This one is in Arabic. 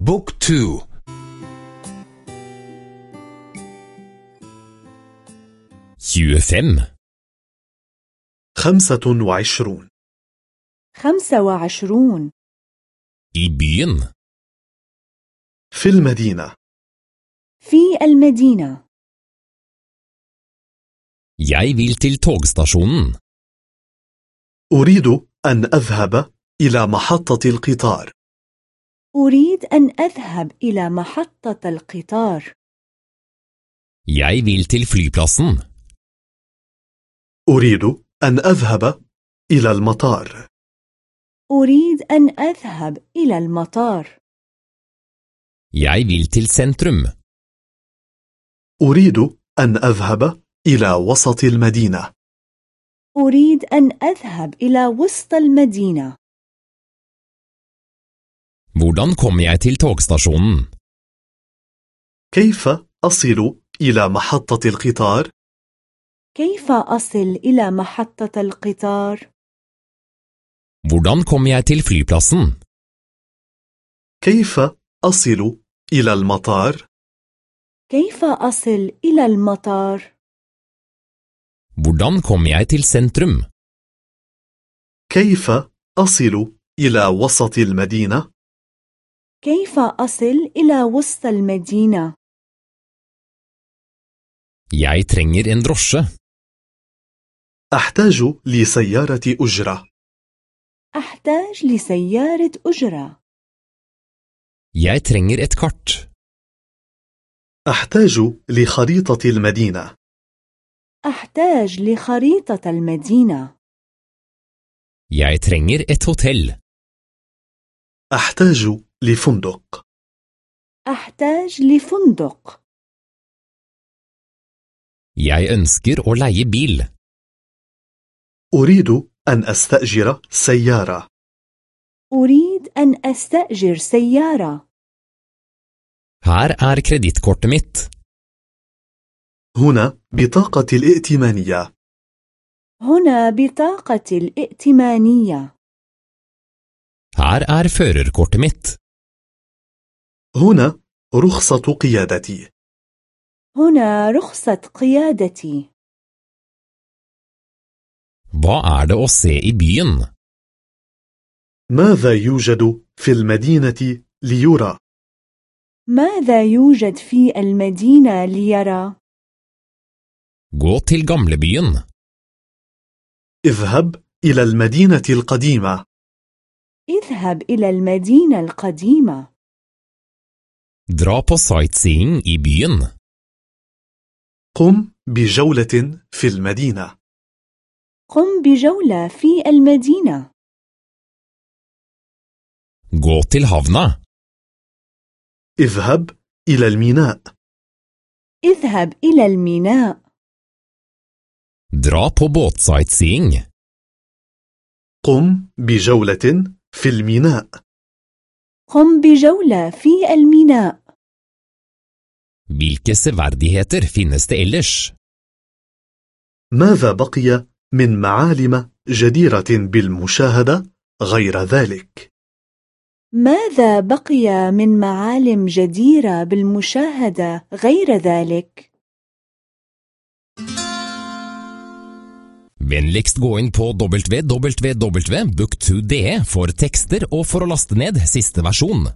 بوك تو tjuefem خمسة وعشرون. خمسة وعشرون. Byen. في المدينة. في المدينة. Jeg vil til togstasjonen. أريد أن أذهب إلى محطة القطار. أريد أن أذهب إلى محطة القطار. Jeg vil til flyplassen. أريد أن أذهب إلى المطار. أريد أن أذهب إلى المطار. Jeg vil til sentrum. أريد أن أذهب إلى وسط المدينة. أريد أن أذهب إلى وسط المدينة. Hvordan kommer jeg til togstasjonen? كيف أصل إلى محطة القطار؟ كيف أصل إلى محطة القطار؟ Hvordan kommer jeg til flyplassen? كيف أصل إلى المطار؟ كيف أصل إلى المطار؟ Hvordan kommer jeg til sentrum? كيف أصل إلى وسط المدينة؟ كيف أصل إلى وسط المدينة؟ Jeg trenger en drosje. أحتاج لسيارة أجرة أحتاج لسيارة أجرة Jeg trenger et kart. أحتاج لخريطة المدينة أحتاج لخريطة المدينة Jeg trenger et hotell. أحتاج لفندق أحتاج لفندق Jeg ønsker å leie bil. أريد أن أستأجر سيارة أريد أن أستأجر سيارة Her er kredittkortet mitt. هنا بطاقة الائتمانية هنا بطاقة الائتمانية Her er førerkortet mitt. هنا رخصة قيادتي هنا رخصة قيادتي Hva er det å se i byen? ماذا يوجد في المدينة ليرى؟ ماذا يوجد في المدينة ليرى؟ Gå til gamlebyen. اذهب إلى المدينة القديمة اذهب إلى المدينة القديمة Dra på sightseeing i byen. قم بجولة في المدينة قم بجولة في المدينة Gå til havna. اذهب إلى الميناء اذهب إلى الميناء Dra på båtsightseeing. قم بجولة في الميناء قم بجولة في الميناء Hvilke severdigheter finnes det ellers? ماذا بقي من معالم جديرة بالمشاهدة غير ذلك؟ ماذا بقي من معالم جديرة بالمشاهدة غير ذلك؟ Vennligst gå inn på www.book2.de for tekster og for å laste ned siste versjon.